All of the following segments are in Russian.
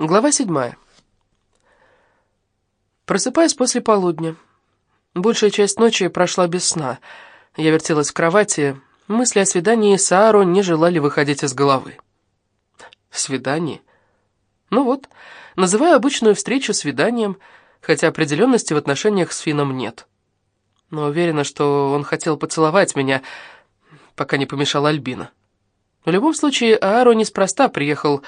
Глава седьмая. Просыпаюсь после полудня. Большая часть ночи прошла без сна. Я вертелась в кровати. Мысли о свидании с Ааро не желали выходить из головы. Свидание? Ну вот, называю обычную встречу свиданием, хотя определенности в отношениях с Фином нет. Но уверена, что он хотел поцеловать меня, пока не помешала Альбина. В любом случае, Ааро неспроста приехал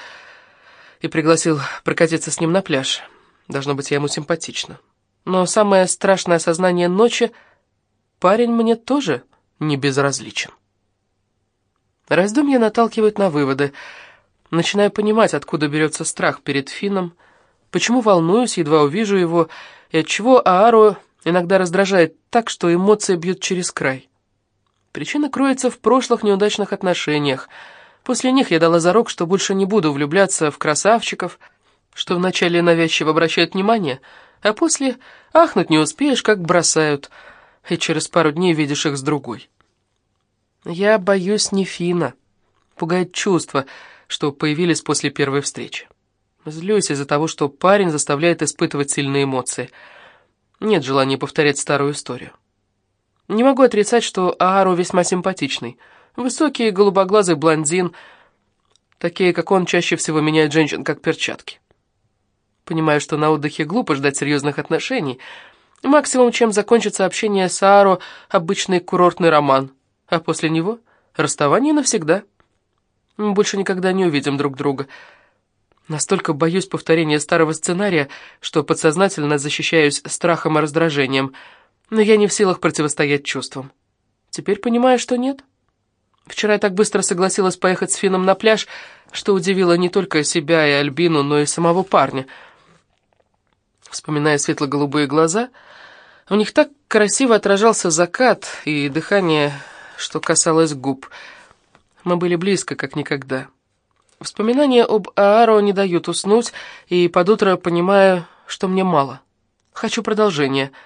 и пригласил прокатиться с ним на пляж. Должно быть, я ему симпатична. Но самое страшное осознание ночи — парень мне тоже не безразличен. Раздумья наталкивают на выводы. Начинаю понимать, откуда берется страх перед Финном, почему волнуюсь, едва увижу его, и отчего Аару иногда раздражает так, что эмоции бьют через край. Причина кроется в прошлых неудачных отношениях — После них я дала зарок, что больше не буду влюбляться в красавчиков, что вначале навязчиво обращают внимание, а после ахнуть не успеешь, как бросают, и через пару дней видишь их с другой. Я боюсь не Фина. Пугает чувство, что появились после первой встречи. Злюсь из-за того, что парень заставляет испытывать сильные эмоции. Нет желания повторять старую историю. Не могу отрицать, что Аару весьма симпатичный — Высокий, голубоглазый блондин. Такие, как он, чаще всего меняют женщин, как перчатки. Понимаю, что на отдыхе глупо ждать серьезных отношений. Максимум, чем закончится общение с Ааро, обычный курортный роман. А после него расставание навсегда. Мы больше никогда не увидим друг друга. Настолько боюсь повторения старого сценария, что подсознательно защищаюсь страхом и раздражением. Но я не в силах противостоять чувствам. Теперь понимаю, что нет. Вчера я так быстро согласилась поехать с Фином на пляж, что удивило не только себя и Альбину, но и самого парня. Вспоминая светло-голубые глаза, в них так красиво отражался закат и дыхание, что касалось губ. Мы были близко, как никогда. Вспоминания об Ааро не дают уснуть, и под утро понимаю, что мне мало. Хочу продолжения —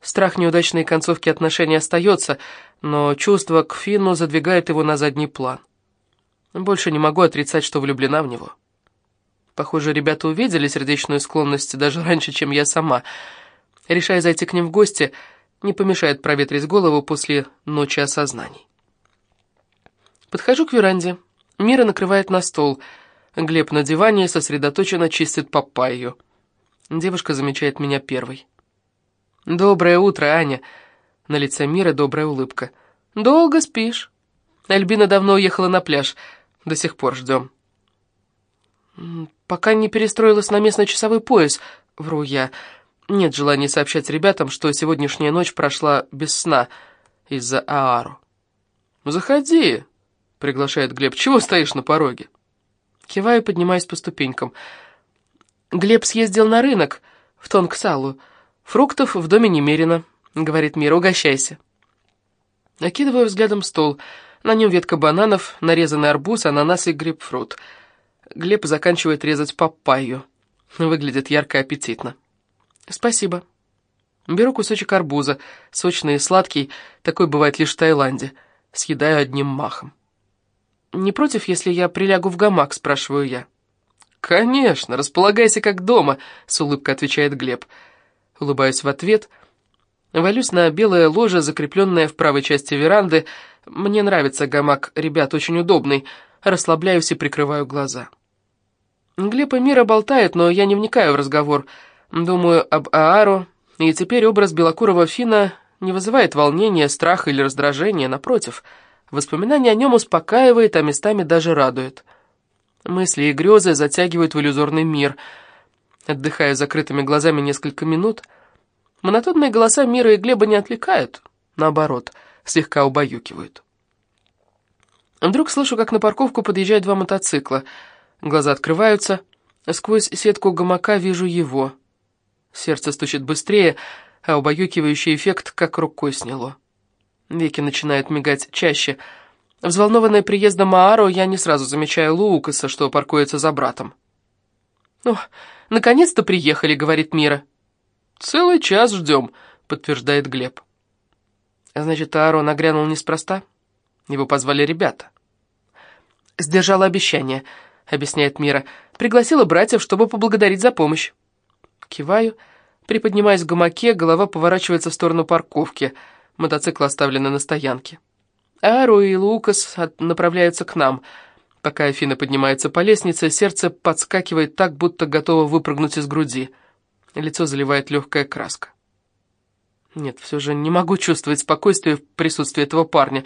Страх неудачной концовки отношений остается, но чувство к Финну задвигает его на задний план. Больше не могу отрицать, что влюблена в него. Похоже, ребята увидели сердечную склонность даже раньше, чем я сама. Решая зайти к ним в гости, не помешает проветрить голову после ночи осознаний. Подхожу к веранде. Мира накрывает на стол. Глеб на диване сосредоточенно чистит папайю. Девушка замечает меня первой. «Доброе утро, Аня!» На лице Мира добрая улыбка. «Долго спишь?» Альбина давно уехала на пляж. До сих пор ждем. «Пока не перестроилась на местный часовой пояс», — вру я. Нет желания сообщать ребятам, что сегодняшняя ночь прошла без сна из-за Аару. «Заходи», — приглашает Глеб. «Чего стоишь на пороге?» Киваю, поднимаясь по ступенькам. Глеб съездил на рынок в Тонгсалу. «Фруктов в доме немерено», — говорит Мира, — «угощайся». Окидываю взглядом стол. На нем ветка бананов, нарезанный арбуз, ананас и грейпфрут. Глеб заканчивает резать папайю. Выглядит ярко и аппетитно. «Спасибо». Беру кусочек арбуза, сочный и сладкий, такой бывает лишь в Таиланде. Съедаю одним махом. «Не против, если я прилягу в гамак?» — спрашиваю я. «Конечно, располагайся как дома», — с улыбкой отвечает Глеб. «Глеб». Улыбаюсь в ответ. Валюсь на белое ложе, закрепленное в правой части веранды. Мне нравится гамак, ребят, очень удобный. Расслабляюсь и прикрываю глаза. Глеб и Мира болтают, но я не вникаю в разговор. Думаю об Аару, и теперь образ белокурого Фина не вызывает волнения, страха или раздражения, напротив. Воспоминание о нем успокаивает, а местами даже радует. Мысли и грезы затягивают в иллюзорный мир — Отдыхая закрытыми глазами несколько минут, монотонные голоса Мира и Глеба не отвлекают, наоборот, слегка убаюкивают. Вдруг слышу, как на парковку подъезжают два мотоцикла. Глаза открываются, сквозь сетку гамака вижу его. Сердце стучит быстрее, а убаюкивающий эффект как рукой сняло. Веки начинают мигать чаще. Взволнованная приездом Ааро, я не сразу замечаю Лукаса, что паркуется за братом. «Ох, наконец-то приехали», — говорит Мира. «Целый час ждем», — подтверждает Глеб. Значит, Аарон нагрянул неспроста? Его позвали ребята. Сдержала обещание. объясняет Мира. «Пригласила братьев, чтобы поблагодарить за помощь». Киваю. Приподнимаясь в гамаке, голова поворачивается в сторону парковки. Мотоцикл оставлен на стоянке. Ару и Лукас направляются к нам. Пока Афина поднимается по лестнице, сердце подскакивает так, будто готово выпрыгнуть из груди. Лицо заливает легкая краска. Нет, все же не могу чувствовать спокойствие в присутствии этого парня,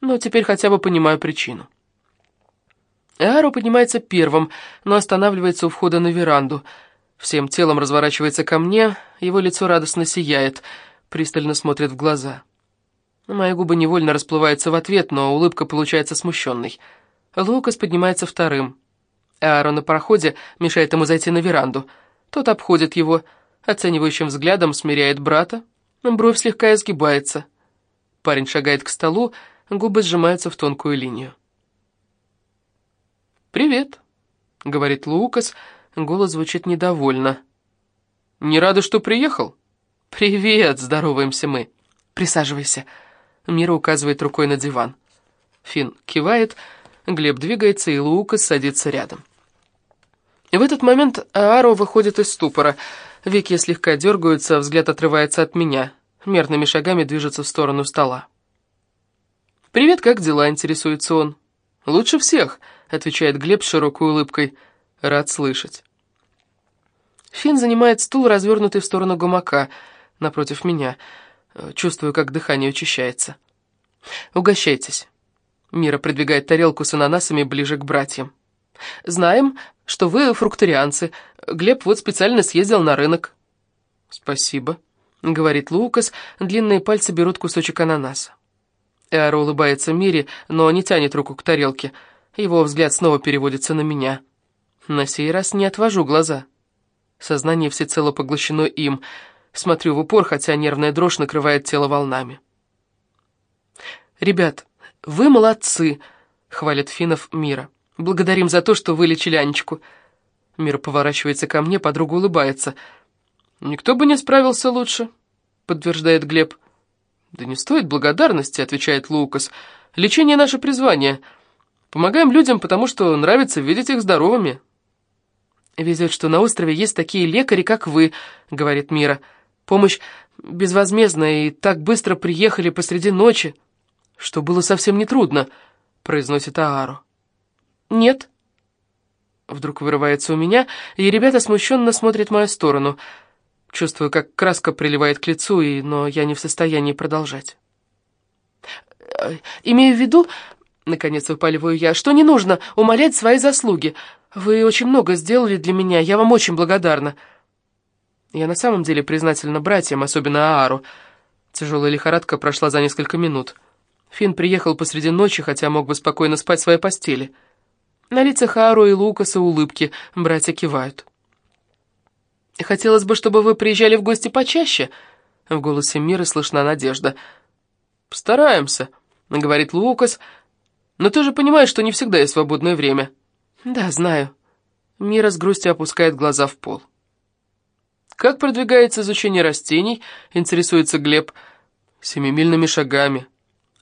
но теперь хотя бы понимаю причину. Ару поднимается первым, но останавливается у входа на веранду. Всем телом разворачивается ко мне, его лицо радостно сияет, пристально смотрит в глаза. Мои губы невольно расплываются в ответ, но улыбка получается смущенной. Лукас поднимается вторым. Ааро на проходе мешает ему зайти на веранду. Тот обходит его, оценивающим взглядом смиряет брата, бровь слегка изгибается. Парень шагает к столу, губы сжимаются в тонкую линию. «Привет», — говорит Лукас, голос звучит недовольно. «Не рада, что приехал?» «Привет», — здороваемся мы. «Присаживайся». Мира указывает рукой на диван. Фин кивает, Глеб двигается, и Лукас садится рядом. В этот момент Ааро выходит из ступора. Веки слегка дергаются, взгляд отрывается от меня. Мерными шагами движется в сторону стола. «Привет, как дела?» — интересуется он. «Лучше всех», — отвечает Глеб с широкой улыбкой. «Рад слышать». Финн занимает стул, развернутый в сторону гумака, напротив меня. Чувствую, как дыхание учащается. «Угощайтесь». Мира придвигает тарелку с ананасами ближе к братьям. «Знаем, что вы фрукторианцы. Глеб вот специально съездил на рынок». «Спасибо», — говорит Лукас, длинные пальцы берут кусочек ананаса. Эара улыбается Мире, но не тянет руку к тарелке. Его взгляд снова переводится на меня. На сей раз не отвожу глаза. Сознание всецело поглощено им. Смотрю в упор, хотя нервная дрожь накрывает тело волнами. «Ребят, вы молодцы!» — хвалит Финов Мира. «Благодарим за то, что вылечили Анечку». Мира поворачивается ко мне, подруга улыбается. «Никто бы не справился лучше», — подтверждает Глеб. «Да не стоит благодарности», — отвечает Лукас. «Лечение — наше призвание. Помогаем людям, потому что нравится видеть их здоровыми». «Везет, что на острове есть такие лекари, как вы», — говорит Мира. «Помощь безвозмездная, и так быстро приехали посреди ночи, что было совсем нетрудно», — произносит Аару. «Нет». Вдруг вырывается у меня, и ребята смущенно смотрят в мою сторону — Чувствую, как краска приливает к лицу, и, но я не в состоянии продолжать. Э, «Имею в виду, — наконец выпаливаю я, — что не нужно умолять свои заслуги. Вы очень много сделали для меня, я вам очень благодарна». Я на самом деле признательна братьям, особенно Аару. Тяжелая лихорадка прошла за несколько минут. Финн приехал посреди ночи, хотя мог бы спокойно спать в своей постели. На лицах Аару и Лукаса улыбки, братья кивают. «Хотелось бы, чтобы вы приезжали в гости почаще», — в голосе Миры слышна надежда. «Постараемся», — говорит Лукас, — «но ты же понимаешь, что не всегда есть свободное время». «Да, знаю». Мира с грустью опускает глаза в пол. «Как продвигается изучение растений?» — интересуется Глеб. «Семимильными шагами».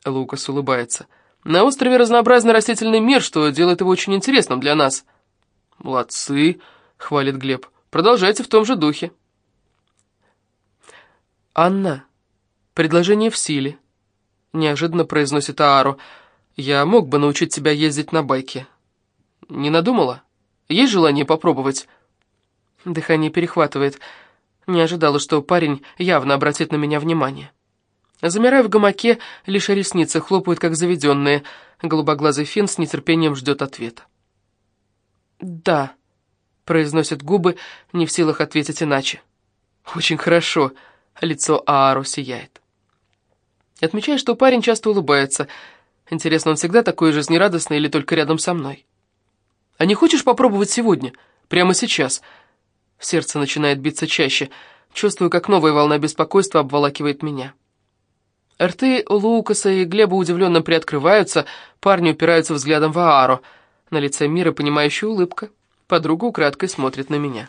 Лукас улыбается. «На острове разнообразный растительный мир, что делает его очень интересным для нас». «Молодцы», — хвалит Глеб. Продолжайте в том же духе. «Анна, предложение в силе», — неожиданно произносит Аару. «Я мог бы научить тебя ездить на байке». «Не надумала? Есть желание попробовать?» Дыхание перехватывает. Не ожидала, что парень явно обратит на меня внимание. Замирая в гамаке, лишь ресницы хлопают, как заведенные. Голубоглазый фин с нетерпением ждет ответа. «Да», произносят губы, не в силах ответить иначе. Очень хорошо, лицо Аару сияет. Отмечаю, что парень часто улыбается. Интересно, он всегда такой жизнерадостный или только рядом со мной? А не хочешь попробовать сегодня? Прямо сейчас? Сердце начинает биться чаще. Чувствую, как новая волна беспокойства обволакивает меня. Рты Лукаса и Глеба удивленно приоткрываются, парни упираются взглядом в Аару. На лице Мира понимающая улыбка. Подруга украдкой смотрит на меня.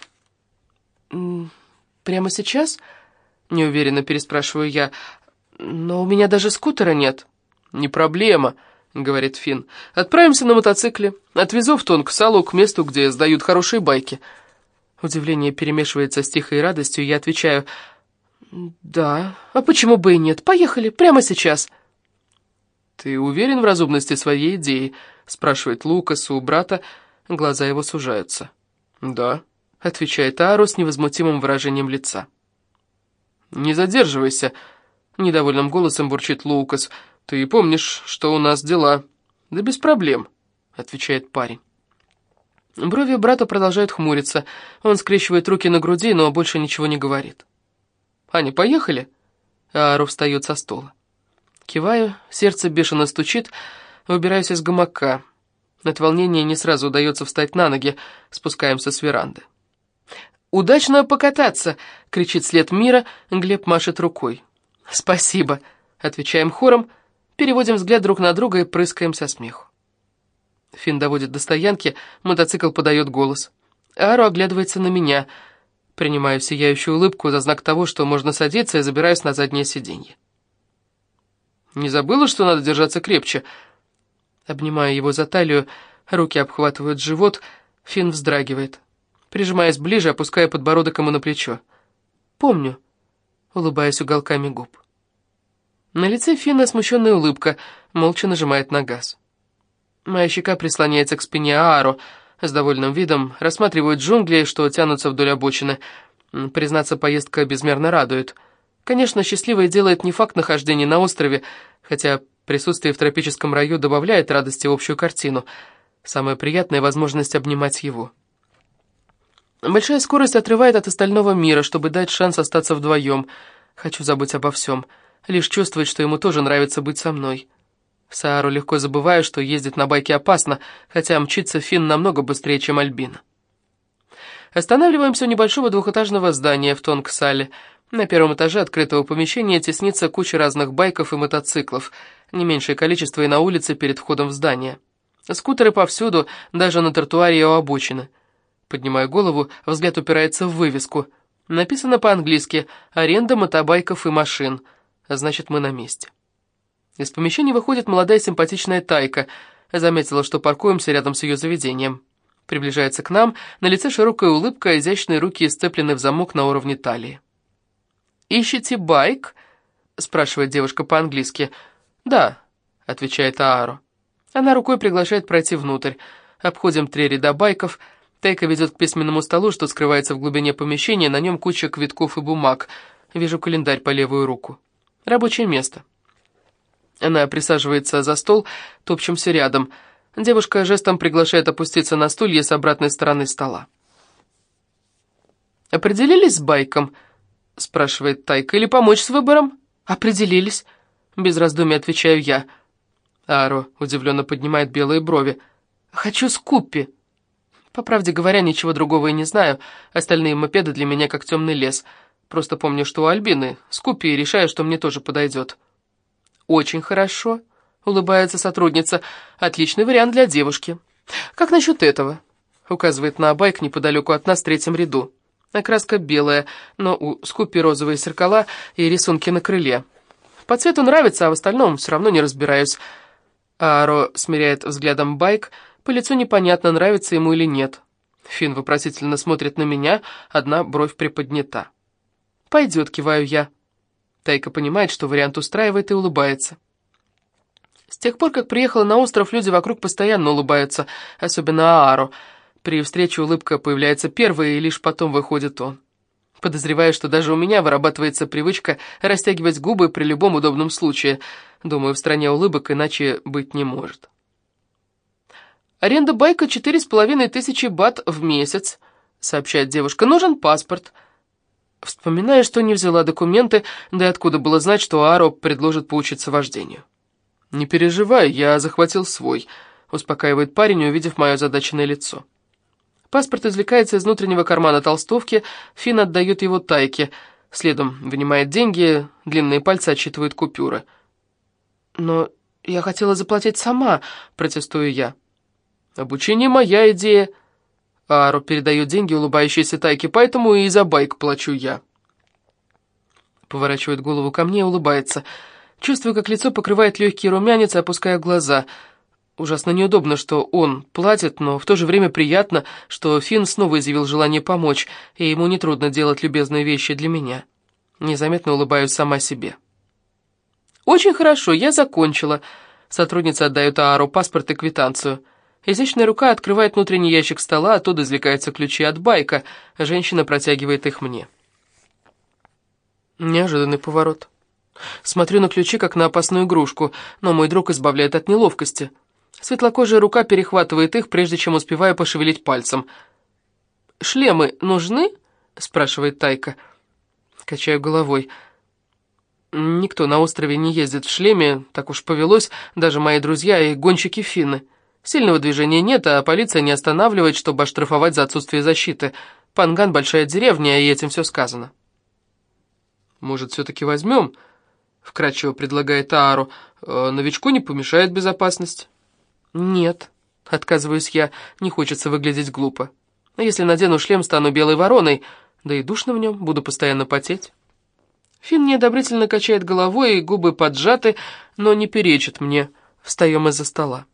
«Прямо сейчас?» — неуверенно переспрашиваю я. «Но у меня даже скутера нет». «Не проблема», —— говорит Финн. «Отправимся на мотоцикле. Отвезу в Тонг-Салу к месту, где сдают хорошие байки». Удивление перемешивается с тихой радостью, и я отвечаю, «Да, а почему бы и нет? Поехали, прямо сейчас». «Ты уверен в разумности своей идеи?» — спрашивает Лукас у брата, глаза его сужаются. «Да», — отвечает Ару с невозмутимым выражением лица. «Не задерживайся», — недовольным голосом бурчит Лукас, — «Ты помнишь, что у нас дела?» «Да без проблем», — отвечает парень. Брови брата продолжают хмуриться. Он скрещивает руки на груди, но больше ничего не говорит. «Аня, поехали?» Ару встает со стула. Киваю, сердце бешено стучит, выбираюсь из гамака. От волнения не сразу удается встать на ноги, спускаемся с веранды. «Удачно покататься!» — кричит след мира, Глеб машет рукой. «Спасибо!» — отвечаем хором — Переводим взгляд друг на друга и прыскаем со смеху. Финн доводит до стоянки, мотоцикл подает голос. Ару оглядывается на меня. Принимаю сияющую улыбку за знак того, что можно садиться, и забираюсь на заднее сиденье. «Не забыла, что надо держаться крепче?» Обнимая его за талию, руки обхватывают живот, Финн вздрагивает. Прижимаясь ближе, опуская подбородок ему на плечо. «Помню», улыбаясь уголками губ. На лице Финна смущенная улыбка, молча нажимает на газ. Моя щека прислоняется к спине Аару, с довольным видом рассматривают джунгли, что тянутся вдоль обочины. Признаться, поездка безмерно радует. Конечно, счастливое делает не факт нахождения на острове, хотя присутствие в тропическом раю добавляет радости в общую картину. Самая приятная возможность обнимать его. Большая скорость отрывает от остального мира, чтобы дать шанс остаться вдвоем. Хочу забыть обо всем лишь чувствовать, что ему тоже нравится быть со мной. Саару легко забываю, что ездить на байке опасно, хотя мчится Финн намного быстрее, чем Альбина. Останавливаемся у небольшого двухэтажного здания в Тонгсале. На первом этаже открытого помещения теснится куча разных байков и мотоциклов, не меньшее количество и на улице перед входом в здание. Скутеры повсюду, даже на тротуаре и у обочины. Поднимаю голову, взгляд упирается в вывеску. Написано по-английски «Аренда мотобайков и машин». Значит, мы на месте. Из помещения выходит молодая симпатичная Тайка. Заметила, что паркуемся рядом с ее заведением. Приближается к нам, на лице широкая улыбка, а изящные руки сцеплены в замок на уровне талии. «Ищете байк?» — спрашивает девушка по-английски. «Да», — отвечает Ааро. Она рукой приглашает пройти внутрь. Обходим три ряда байков. Тайка ведет к письменному столу, что скрывается в глубине помещения, на нем куча квитков и бумаг. Вижу календарь по левую руку. Рабочее место. Она присаживается за стол, топчемся рядом. Девушка жестом приглашает опуститься на стулья с обратной стороны стола. «Определились с байком?» — спрашивает Тайка. «Или помочь с выбором?» «Определились», — без раздумий отвечаю я. Аро удивленно поднимает белые брови. «Хочу Скуппи». По правде говоря, ничего другого и не знаю. Остальные мопеды для меня как темный лес — Просто помню, что у Альбины скупи и решаю, что мне тоже подойдет. «Очень хорошо», — улыбается сотрудница. «Отличный вариант для девушки». «Как насчет этого?» — указывает на байк неподалеку от нас в третьем ряду. Окраска белая, но у скупи розовые зеркала и рисунки на крыле. По цвету нравится, а в остальном все равно не разбираюсь. Аро смиряет взглядом байк, по лицу непонятно, нравится ему или нет. Фин вопросительно смотрит на меня, одна бровь приподнята. «Пойдет», — киваю я. Тайка понимает, что вариант устраивает и улыбается. С тех пор, как приехала на остров, люди вокруг постоянно улыбаются, особенно Ааро. При встрече улыбка появляется первой, и лишь потом выходит он. Подозреваю, что даже у меня вырабатывается привычка растягивать губы при любом удобном случае. Думаю, в стране улыбок иначе быть не может. «Аренда байка четыре с половиной тысячи бат в месяц», — сообщает девушка. «Нужен паспорт». Вспоминая, что не взяла документы, да и откуда было знать, что Аро предложит поучиться вождению. «Не переживай, я захватил свой», — успокаивает парень, увидев мое задаченное лицо. Паспорт извлекается из внутреннего кармана толстовки, Финн отдает его Тайке, следом вынимает деньги, длинные пальцы отсчитывают купюры. «Но я хотела заплатить сама», — протестую я. «Обучение моя идея», Ару передает деньги улыбающейся Тайке, поэтому и за байк плачу я. Поворачивает голову ко мне и улыбается. Чувствую, как лицо покрывает легкий румянец, и опускаю глаза. Ужасно неудобно, что он платит, но в то же время приятно, что Финн снова изъявил желание помочь, и ему нетрудно делать любезные вещи для меня. Незаметно улыбаюсь сама себе. «Очень хорошо, я закончила». Сотрудница отдает Аару паспорт и квитанцию. Изящная рука открывает внутренний ящик стола, оттуда извлекаются ключи от байка. Женщина протягивает их мне. Неожиданный поворот. Смотрю на ключи, как на опасную игрушку, но мой друг избавляет от неловкости. Светлокожая рука перехватывает их, прежде чем успеваю пошевелить пальцем. «Шлемы нужны?» — спрашивает Тайка. Качаю головой. Никто на острове не ездит в шлеме, так уж повелось, даже мои друзья и гонщики Финны. Сильного движения нет, а полиция не останавливает, чтобы оштрафовать за отсутствие защиты. Панган — большая деревня, и этим все сказано. «Может, все-таки возьмем?» — вкратчиво предлагает Аару. «Э, «Новичку не помешает безопасность». «Нет», — отказываюсь я, не хочется выглядеть глупо. «Если надену шлем, стану белой вороной, да и душно в нем, буду постоянно потеть». Финн неодобрительно качает головой, и губы поджаты, но не перечит мне. Встаем из-за стола.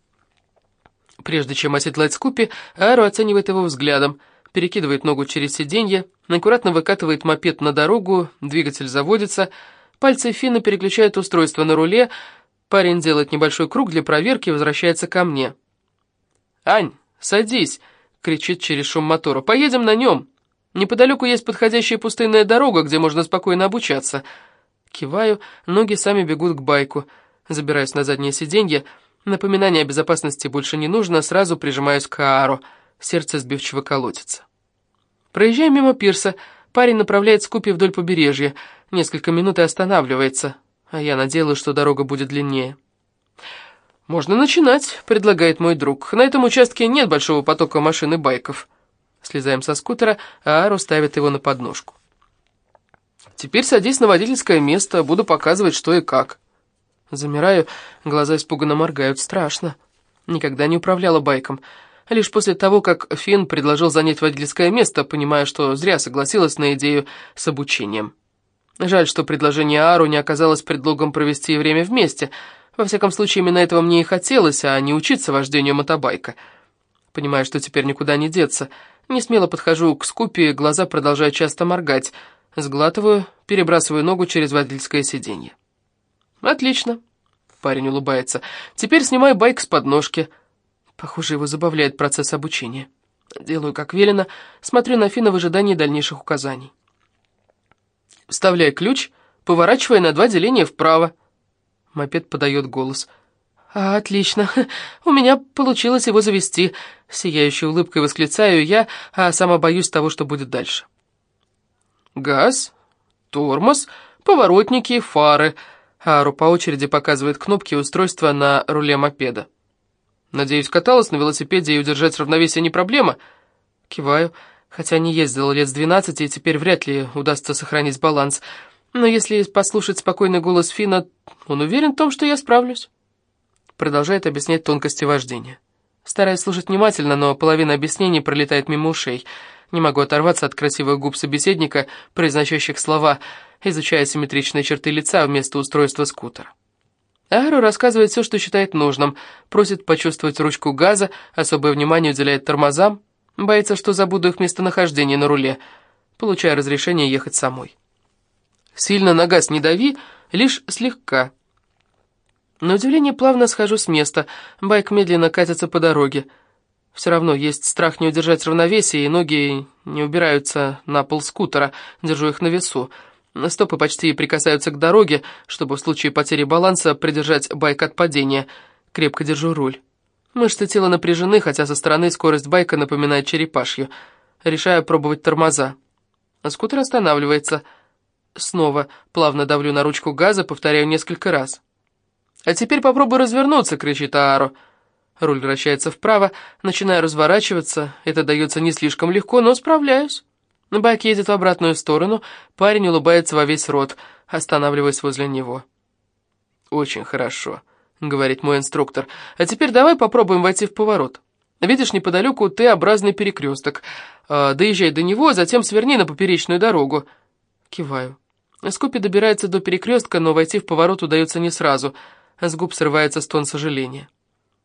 Прежде чем оседлать Скупи, Аару оценивает его взглядом, перекидывает ногу через сиденье, аккуратно выкатывает мопед на дорогу, двигатель заводится — Пальцы Фина переключают устройство на руле. Парень делает небольшой круг для проверки и возвращается ко мне. «Ань, садись!» — кричит через шум мотора. «Поедем на нем! Неподалеку есть подходящая пустынная дорога, где можно спокойно обучаться». Киваю, ноги сами бегут к байку. Забираюсь на заднее сиденье. Напоминание о безопасности больше не нужно, сразу прижимаюсь к Аару. Сердце сбивчиво колотится. Проезжаем мимо пирса. Парень направляет Скупи вдоль побережья. Несколько минут и останавливается, а я надеялась, что дорога будет длиннее. «Можно начинать», — предлагает мой друг. «На этом участке нет большого потока машин и байков». Слезаем со скутера, а Ару ставит его на подножку. «Теперь садись на водительское место, буду показывать, что и как». Замираю, глаза испуганно моргают. Страшно. Никогда не управляла байком. Лишь после того, как Финн предложил занять водительское место, понимая, что зря согласилась на идею с обучением. Жаль, что предложение Ару не оказалось предлогом провести время вместе. Во всяком случае, именно этого мне и хотелось, а не учиться вождению мотобайка. Понимаю, что теперь никуда не деться. Не смело подхожу к скупе, глаза продолжают часто моргать. Сглатываю, перебрасываю ногу через водительское сиденье. «Отлично», — парень улыбается. «Теперь снимаю байк с подножки». Похоже, его забавляет процесс обучения. Делаю, как велено, смотрю на Фина в ожидании дальнейших указаний. Вставляй ключ, поворачивая на два деления вправо. Мопед подает голос. А, «Отлично, у меня получилось его завести», — сияющей улыбкой восклицаю я, а сама боюсь того, что будет дальше. «Газ, тормоз, поворотники, фары», — Ару по очереди показывает кнопки устройства на руле мопеда. «Надеюсь, каталась на велосипеде и удержать равновесие не проблема?» Киваю хотя не ездила лет с двенадцати, и теперь вряд ли удастся сохранить баланс. Но если послушать спокойный голос Фина, он уверен в том, что я справлюсь. Продолжает объяснять тонкости вождения. Стараюсь слушать внимательно, но половина объяснений пролетает мимо ушей. Не могу оторваться от красивых губ собеседника, произносящих слова, изучая симметричные черты лица вместо устройства скутера. Ару рассказывает все, что считает нужным, просит почувствовать ручку газа, особое внимание уделяет тормозам, Боится, что забуду их местонахождение на руле. Получаю разрешение ехать самой. Сильно на газ не дави, лишь слегка. На удивление плавно схожу с места. Байк медленно катится по дороге. Все равно есть страх не удержать равновесие, и ноги не убираются на пол скутера, держу их на весу. Стопы почти прикасаются к дороге, чтобы в случае потери баланса придержать байк от падения. Крепко держу руль. Мышцы тела напряжены, хотя со стороны скорость байка напоминает черепашью. Решаю пробовать тормоза. Скутер останавливается. Снова плавно давлю на ручку газа, повторяю несколько раз. «А теперь попробуй развернуться!» — кричит Аару. Руль вращается вправо, начинаю разворачиваться. Это дается не слишком легко, но справляюсь. Байк едет в обратную сторону, парень улыбается во весь рот, останавливаясь возле него. «Очень хорошо», — говорит мой инструктор. «А теперь давай попробуем войти в поворот. Видишь, неподалеку Т-образный перекресток. А, доезжай до него, а затем сверни на поперечную дорогу». Киваю. Скупи добирается до перекрестка, но войти в поворот удается не сразу. С губ срывается стон сожаления.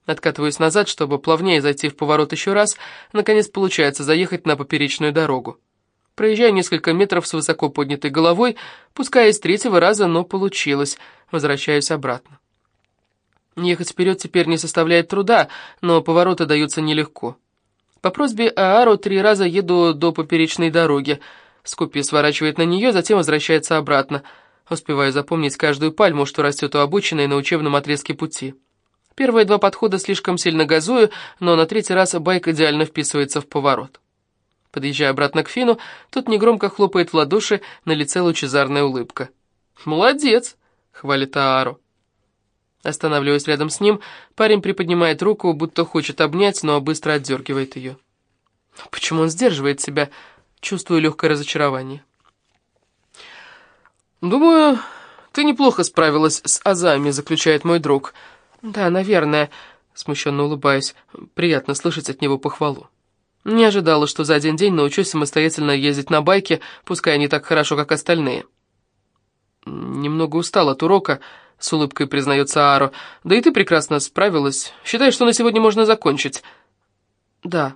Откатываюсь назад, чтобы плавнее зайти в поворот еще раз. Наконец получается заехать на поперечную дорогу. Проезжаю несколько метров с высоко поднятой головой, пускай из третьего раза, но получилось. Возвращаюсь обратно. Ехать вперед теперь не составляет труда, но повороты даются нелегко. По просьбе Аару три раза еду до поперечной дороги. Скупи сворачивает на нее, затем возвращается обратно. Успеваю запомнить каждую пальму, что растет у обочины и на учебном отрезке пути. Первые два подхода слишком сильно газую, но на третий раз байк идеально вписывается в поворот. Подъезжая обратно к Фину, тот негромко хлопает в ладоши, на лице лучезарная улыбка. «Молодец!» — хвалит Аару. Останавливаясь рядом с ним, парень приподнимает руку, будто хочет обнять, но быстро отдергивает ее. Почему он сдерживает себя? Чувствую легкое разочарование. «Думаю, ты неплохо справилась с азами», — заключает мой друг. «Да, наверное», — смущенно улыбаясь. Приятно слышать от него похвалу. Не ожидала, что за один день научусь самостоятельно ездить на байке, пускай не так хорошо, как остальные. Немного устал от урока, с улыбкой признается Аро. Да и ты прекрасно справилась. Считай, что на сегодня можно закончить. Да,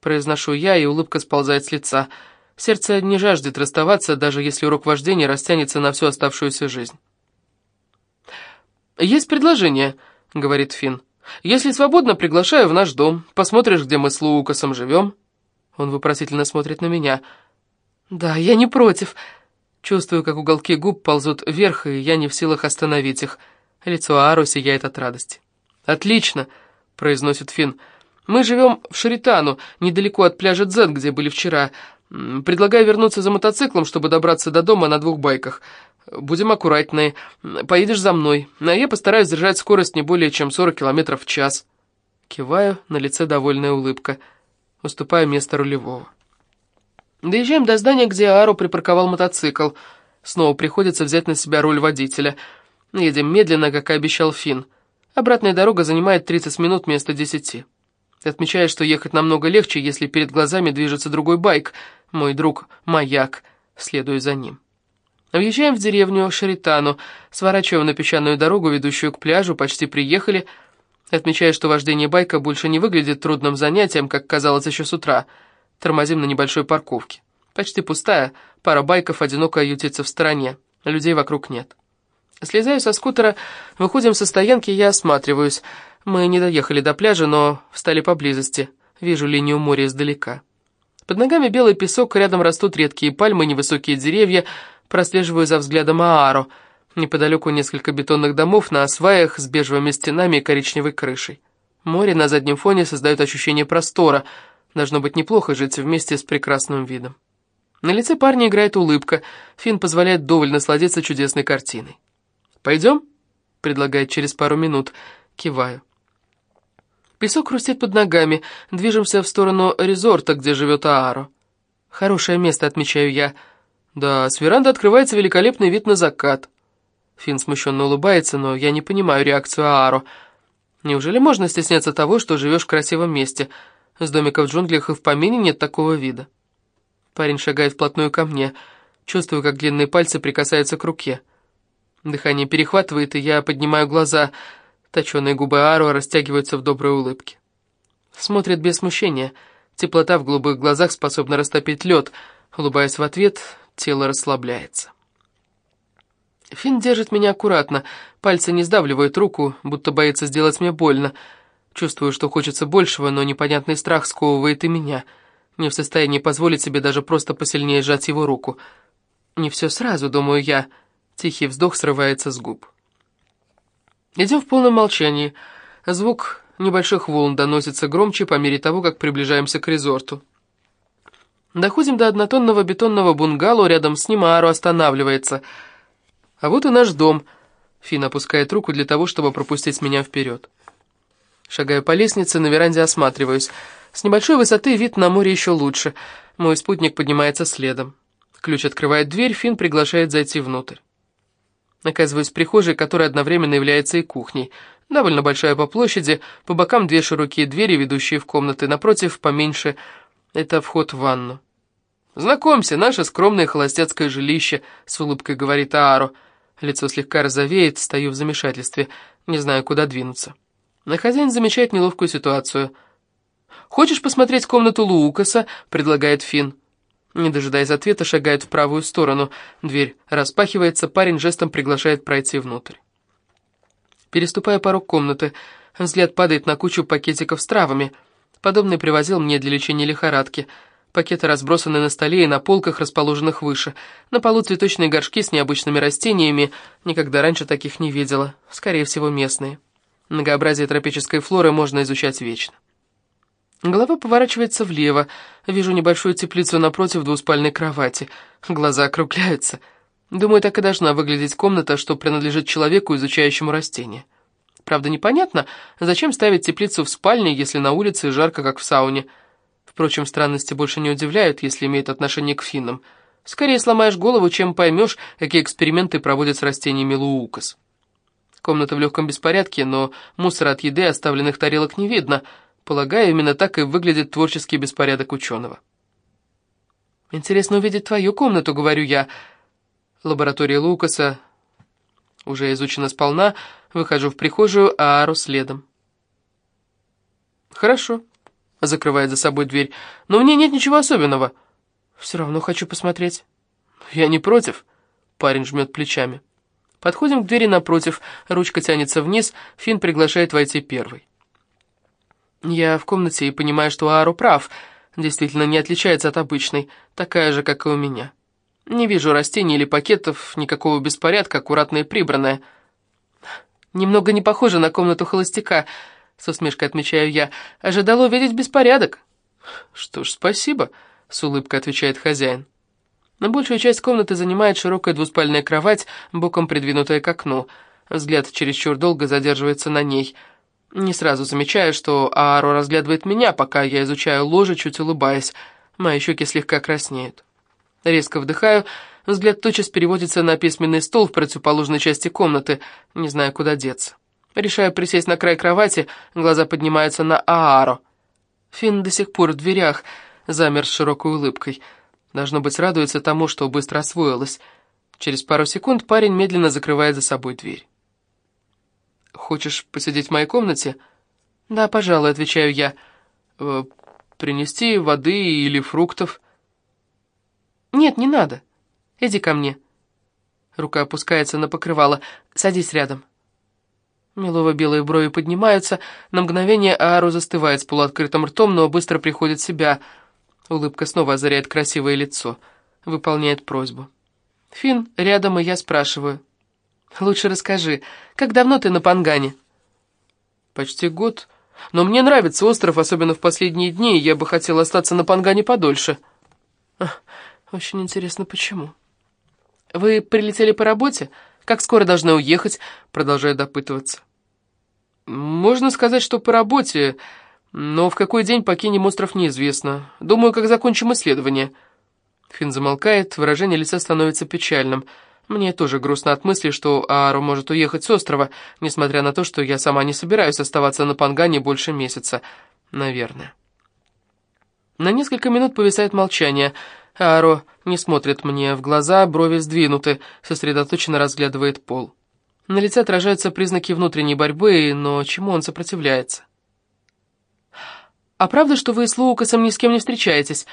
произношу я, и улыбка сползает с лица. Сердце не жаждет расставаться, даже если урок вождения растянется на всю оставшуюся жизнь. «Есть предложение», — говорит Финн. «Если свободно, приглашаю в наш дом. Посмотришь, где мы с Лукасом живем». Он вопросительно смотрит на меня. «Да, я не против». Чувствую, как уголки губ ползут вверх, и я не в силах остановить их. Лицо Ару сияет от радости. «Отлично», — произносит Финн. «Мы живем в Шаритану, недалеко от пляжа Дзен, где были вчера. Предлагаю вернуться за мотоциклом, чтобы добраться до дома на двух байках. Будем аккуратнее. Поедешь за мной, а я постараюсь держать скорость не более чем 40 км в час». Киваю, на лице довольная улыбка. Уступаю место рулевого. Доезжаем до здания, где Ару припарковал мотоцикл. Снова приходится взять на себя роль водителя. Едем медленно, как и обещал Финн. Обратная дорога занимает 30 минут вместо 10. Отмечаю, что ехать намного легче, если перед глазами движется другой байк. Мой друг — маяк. Следую за ним. Въезжаем в деревню Шаритану, сворачиваем на песчаную дорогу, ведущую к пляжу, почти приехали. Отмечаю, что вождение байка больше не выглядит трудным занятием, как казалось еще с утра. Тормозим на небольшой парковке. Почти пустая, пара байков одиноко ютится в стороне, людей вокруг нет. Слезаю со скутера, выходим со стоянки, я осматриваюсь. Мы не доехали до пляжа, но встали поблизости. Вижу линию моря издалека. Под ногами белый песок, рядом растут редкие пальмы, невысокие деревья — прослеживаю за взглядом Аару. Неподалеку несколько бетонных домов на сваях с бежевыми стенами и коричневой крышей. Море на заднем фоне создает ощущение простора. Должно быть неплохо жить вместе с прекрасным видом. На лице парня играет улыбка. Финн позволяет довольно насладиться чудесной картиной. «Пойдем?» — предлагает через пару минут. Киваю. Песок хрустит под ногами. Движемся в сторону резорта, где живет Аару. Хорошее место, отмечаю я. Да, с веранды открывается великолепный вид на закат. Финн смущенно улыбается, но я не понимаю реакцию Ааро. Неужели можно стесняться того, что живешь в красивом месте? С домика в джунглях и в помине нет такого вида. Парень шагает вплотную ко мне. Чувствую, как длинные пальцы прикасаются к руке. Дыхание перехватывает, и я поднимаю глаза. Точеные губы Ааро растягиваются в доброй улыбке. Смотрит без смущения. Теплота в голубых глазах способна растопить лед. Улыбаясь в ответ, тело расслабляется. Финн держит меня аккуратно, пальцы не сдавливают руку, будто боится сделать мне больно. Чувствую, что хочется большего, но непонятный страх сковывает и меня. Не в состоянии позволить себе даже просто посильнее сжать его руку. Не все сразу, думаю я. Тихий вздох срывается с губ. Идем в полном молчании. Звук небольших волн доносится громче по мере того, как приближаемся к резорту. Доходим до однотонного бетонного бунгало, рядом с ним Ару останавливается. А вот и наш дом. Фин опускает руку для того, чтобы пропустить меня вперед. Шагаю по лестнице, на веранде осматриваюсь. С небольшой высоты вид на море еще лучше. Мой спутник поднимается следом. Ключ открывает дверь, Фин приглашает зайти внутрь. Оказываюсь в прихожей, которая одновременно является и кухней. Довольно большая по площади, по бокам две широкие двери, ведущие в комнаты, напротив, поменьше, это вход в ванну. «Знакомься, наше скромное холостяцкое жилище», — с улыбкой говорит Ааро. Лицо слегка розовеет, стою в замешательстве, не знаю, куда двинуться. Но хозяин замечает неловкую ситуацию. «Хочешь посмотреть комнату Лукаса?» — предлагает Финн. Не дожидаясь ответа, шагает в правую сторону. Дверь распахивается, парень жестом приглашает пройти внутрь. Переступая порог комнаты, взгляд падает на кучу пакетиков с травами. Подобный привозил мне для лечения лихорадки. Пакеты разбросаны на столе и на полках, расположенных выше. На полу цветочные горшки с необычными растениями. Никогда раньше таких не видела. Скорее всего, местные. Многообразие тропической флоры можно изучать вечно. Голова поворачивается влево. Вижу небольшую теплицу напротив двуспальной кровати. Глаза округляются. Думаю, так и должна выглядеть комната, что принадлежит человеку, изучающему растения. Правда, непонятно, зачем ставить теплицу в спальне, если на улице жарко, как в сауне. Впрочем, странности больше не удивляют, если имеют отношение к финнам. Скорее сломаешь голову, чем поймешь, какие эксперименты проводят с растениями луукас. Комната в легком беспорядке, но мусора от еды оставленных тарелок не видно — Полагаю, именно так и выглядит творческий беспорядок ученого. «Интересно увидеть твою комнату», — говорю я. Лаборатория Лукаса уже изучена сполна, выхожу в прихожую, а Ару следом. «Хорошо», — закрывает за собой дверь, — «но в ней нет ничего особенного. Все равно хочу посмотреть». «Я не против», — парень жмет плечами. Подходим к двери напротив, ручка тянется вниз, Финн приглашает войти первый. Я в комнате и понимаю, что Ару прав, действительно не отличается от обычной, такая же, как и у меня. Не вижу растений или пакетов, никакого беспорядка, аккуратно и прибранное. Немного не похоже на комнату холостяка, с усмешкой отмечаю я. Ожидала увидеть беспорядок. Что ж, спасибо, с улыбкой отвечает хозяин. На большую часть комнаты занимает широкая двуспальная кровать, боком придвинутая к окну. Взгляд чересчур долго задерживается на ней — не сразу замечаю, что Ааро разглядывает меня, пока я изучаю ложе, чуть улыбаясь. Мои щеки слегка краснеют. Резко вдыхаю, взгляд тотчас переводится на письменный стол в противоположной части комнаты, не знаю, куда деться. Решаю присесть на край кровати, глаза поднимаются на Ааро. Финн до сих пор в дверях, замер с широкой улыбкой. Должно быть, радуется тому, что быстро освоилась. Через пару секунд парень медленно закрывает за собой дверь. «Хочешь посидеть в моей комнате?» «Да, пожалуй», — отвечаю я. «Э, «Принести воды или фруктов?» «Нет, не надо. Иди ко мне». Рука опускается на покрывало. «Садись рядом». Милово-белые брови поднимаются, на мгновение Аару застывает с полуоткрытым ртом, но быстро приходит в себя. Улыбка снова озаряет красивое лицо. Выполняет просьбу. Фин рядом, и я спрашиваю. Лучше расскажи, как давно ты на Пангане?» «Почти год. Но мне нравится остров, особенно в последние дни, и я бы хотел остаться на Пангане подольше». «Очень интересно, почему?» «Вы прилетели по работе? Как скоро должны уехать?» Продолжаю допытываться. «Можно сказать, что по работе, но в какой день покинем остров неизвестно. Думаю, как закончим исследование». Финн замолкает, выражение лица становится печальным – мне тоже грустно от мысли, что Аару может уехать с острова, несмотря на то, что я сама не собираюсь оставаться на Пангане больше месяца. Наверное. На несколько минут повисает молчание. Ааро не смотрит мне в глаза, брови сдвинуты, сосредоточенно разглядывает пол. На лице отражаются признаки внутренней борьбы, но чему он сопротивляется? «А правда, что вы с Лукасом ни с кем не встречаетесь?»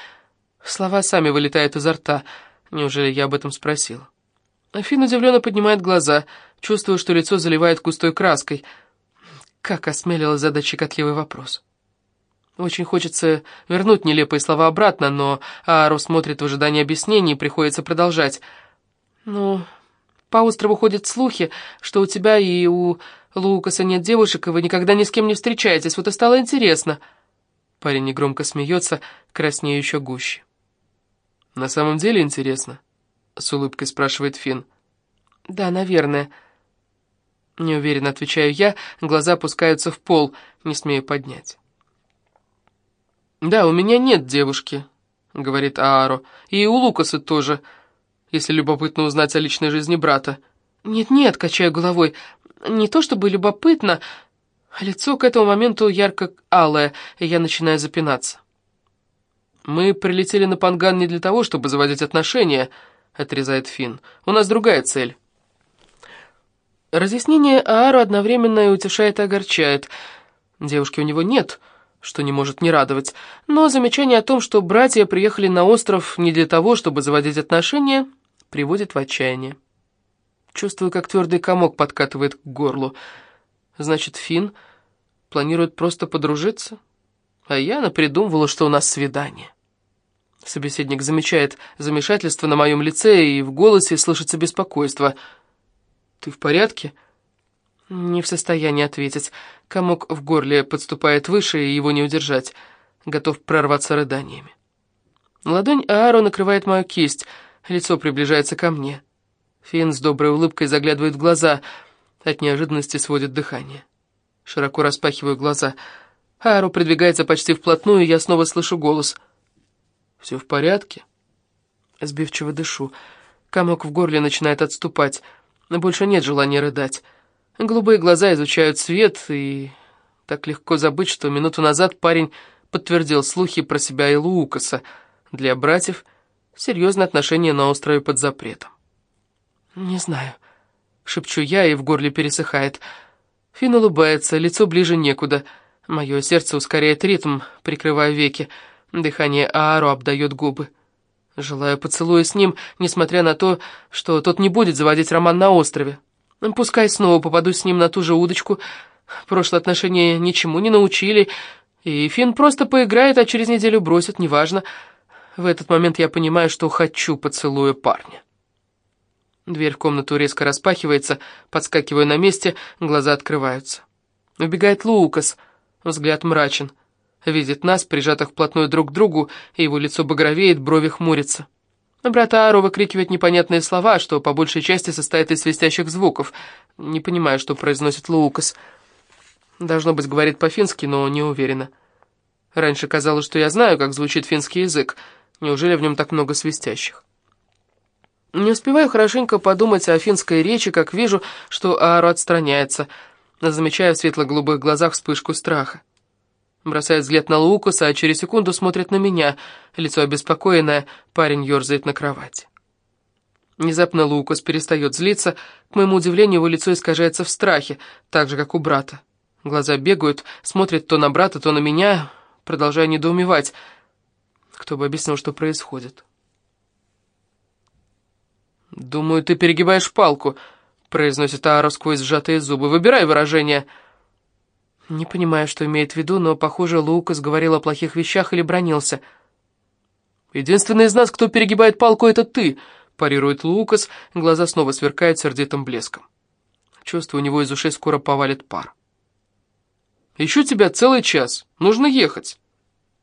Слова сами вылетают изо рта. Неужели я об этом спросила? Фин удивленно поднимает глаза, чувствуя, что лицо заливает густой краской. Как осмелилась задать щекотливый вопрос. Очень хочется вернуть нелепые слова обратно, но Аару смотрит в ожидании объяснений, и приходится продолжать. «Ну, по острову ходят слухи, что у тебя и у Лукаса нет девушек, и вы никогда ни с кем не встречаетесь. Вот и стало интересно». Парень негромко смеется, краснея еще гуще. «На самом деле интересно?» — с улыбкой спрашивает Финн. «Да, наверное». Неуверенно отвечаю я, глаза опускаются в пол, не смею поднять. «Да, у меня нет девушки», — говорит Ааро. «И у Лукаса тоже, если любопытно узнать о личной жизни брата». «Нет-нет», — качаю головой, — «не то чтобы любопытно». Лицо к этому моменту ярко-алое, и я начинаю запинаться. «Мы прилетели на Панган не для того, чтобы заводить отношения», — отрезает Финн. «У нас другая цель». Разъяснение Аару одновременно и утешает и огорчает. Девушки у него нет, что не может не радовать. Но замечание о том, что братья приехали на остров не для того, чтобы заводить отношения, приводит в отчаяние. Чувствую, как твердый комок подкатывает к горлу. Значит, Финн планирует просто подружиться? А я напридумывала, что у нас свидание. Собеседник замечает замешательство на моем лице, и в голосе слышится беспокойство. «Ты в порядке?» Не в состоянии ответить. Комок в горле подступает выше, и его не удержать. Готов прорваться рыданиями. Ладонь Ааро накрывает мою кисть, лицо приближается ко мне. Финн с доброй улыбкой заглядывает в глаза, от неожиданности сводит дыхание. Широко распахиваю глаза. Ааро придвигается почти вплотную, и я снова слышу голос. «Все в порядке?» Сбивчиво дышу. Комок в горле начинает отступать. Больше нет желания рыдать. Голубые глаза изучают свет, и так легко забыть, что минуту назад парень подтвердил слухи про себя и Лукаса. Для братьев серьезные отношения на острове под запретом. «Не знаю», — шепчу я, и в горле пересыхает. Фин улыбается, лицо ближе некуда. Мое сердце ускоряет ритм, прикрывая веки. Дыхание Аару обдает губы. Желаю поцелуя с ним, несмотря на то, что тот не будет заводить роман на острове. Пускай снова попаду с ним на ту же удочку. Прошлые отношения ничему не научили, и Фин просто поиграет, а через неделю бросит, неважно. В этот момент я понимаю, что хочу поцелуя парня. Дверь в комнату резко распахивается, подскакиваю на месте, глаза открываются. Убегает Лукас, взгляд мрачен. Видит нас, прижатых вплотную друг к другу, и его лицо багровеет, брови хмурятся. Брат Ааро выкрикивает непонятные слова, что по большей части состоит из свистящих звуков. Не понимаю, что произносит Лукас. Должно быть, говорит по-фински, но не уверена. Раньше казалось, что я знаю, как звучит финский язык. Неужели в нем так много свистящих? Не успеваю хорошенько подумать о финской речи, как вижу, что Аару отстраняется. Замечаю в светло-голубых глазах вспышку страха. Бросает взгляд на Лукаса, а через секунду смотрит на меня. Лицо обеспокоенное, парень ерзает на кровати. Внезапно Лукас перестает злиться. К моему удивлению, его лицо искажается в страхе, так же, как у брата. Глаза бегают, смотрит то на брата, то на меня, продолжая недоумевать. Кто бы объяснил, что происходит. «Думаю, ты перегибаешь палку», — произносит Аару сквозь сжатые зубы. «Выбирай выражение». Не понимаю, что имеет в виду, но, похоже, Лукас говорил о плохих вещах или бронился. «Единственный из нас, кто перегибает палку, это ты», — парирует Лукас, глаза снова сверкают сердитым блеском. Чувствую, у него из ушей скоро повалит пар. «Ищу тебя целый час. Нужно ехать».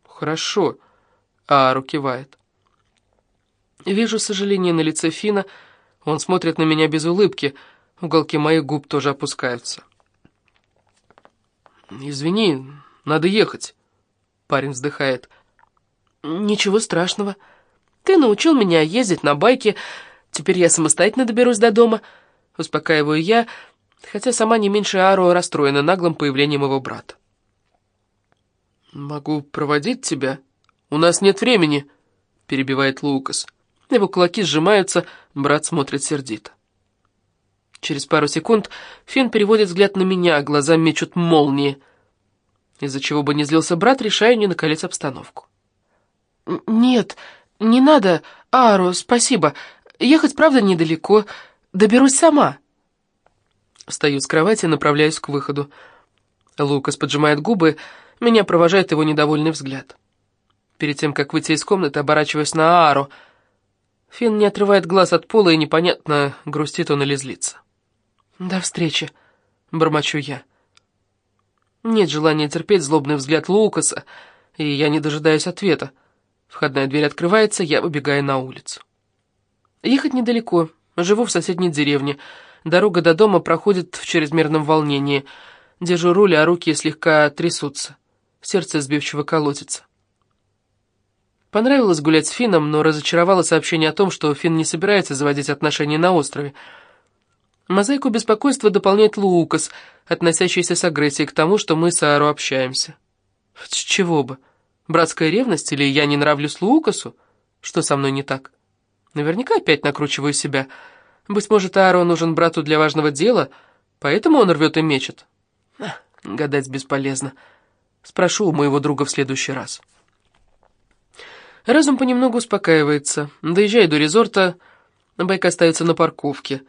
«Хорошо», — Аару кивает. Вижу сожаление на лице Фина. Он смотрит на меня без улыбки. Уголки моих губ тоже опускаются. «Извини, надо ехать», — парень вздыхает. «Ничего страшного. Ты научил меня ездить на байке. Теперь я самостоятельно доберусь до дома». Успокаиваю я, хотя сама не меньше Аро расстроена наглым появлением его брата. «Могу проводить тебя? У нас нет времени», — перебивает Лукас. Его кулаки сжимаются, брат смотрит сердито. Через пару секунд Финн переводит взгляд на меня, глаза мечут молнии. Из-за чего бы не злился брат, решаю не накалить обстановку. «Нет, не надо, Ару, спасибо. Ехать, правда, недалеко. Доберусь сама». Встаю с кровати и направляюсь к выходу. Лукас поджимает губы, меня провожает его недовольный взгляд. Перед тем, как выйти из комнаты, оборачиваюсь на Аару — Финн не отрывает глаз от пола, и непонятно, грустит он или злится. «До встречи», — бормочу я. Нет желания терпеть злобный взгляд Лукаса, и я не дожидаюсь ответа. Входная дверь открывается, я выбегаю на улицу. Ехать недалеко, живу в соседней деревне. Дорога до дома проходит в чрезмерном волнении. Держу руль, а руки слегка трясутся. Сердце сбивчиво колотится. Понравилось гулять с Финном, но разочаровало сообщение о том, что Финн не собирается заводить отношения на острове. Мозаику беспокойства дополняет Лукас, относящийся с агрессией к тому, что мы с Аару общаемся. С чего бы? Братская ревность или я не нравлюсь Лукасу? Что со мной не так? Наверняка опять накручиваю себя. Быть может, Ааро нужен брату для важного дела, поэтому он рвет и мечет. Гадать бесполезно. Спрошу у моего друга в следующий раз. Разум понемногу успокаивается. Доезжая до резорта, байк остается на парковке.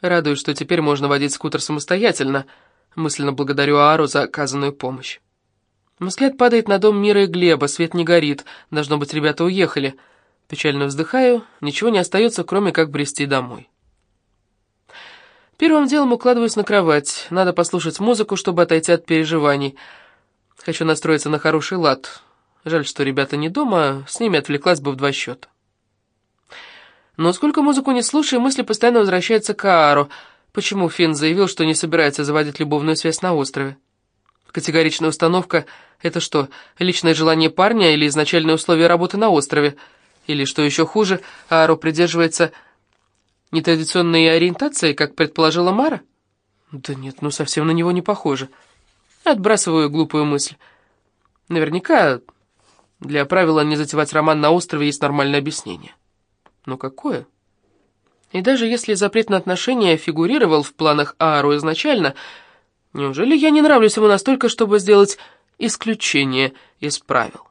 Радуюсь, что теперь можно водить скутер самостоятельно. Мысленно благодарю Аару за оказанную помощь. Взгляд падает на дом Мира и Глеба, свет не горит. Должно быть, ребята уехали. Печально вздыхаю, ничего не остается, кроме как брести домой. Первым делом укладываюсь на кровать. Надо послушать музыку, чтобы отойти от переживаний. Хочу настроиться на хороший лад. Жаль, что ребята не дома, с ними отвлеклась бы в два счета. Но сколько музыку не слушаю, мысли постоянно возвращаются к Аару. Почему Финн заявил, что не собирается заводить любовную связь на острове? Категоричная установка — это что, личное желание парня или изначальные условия работы на острове? Или, что еще хуже, Аару придерживается нетрадиционной ориентации, как предположила Мара? Да нет, ну совсем на него не похоже. Отбрасываю глупую мысль. Наверняка для правила не затевать роман на острове есть нормальное объяснение. Но какое? И даже если запрет на отношения фигурировал в планах Аару изначально, неужели я не нравлюсь ему настолько, чтобы сделать исключение из правил?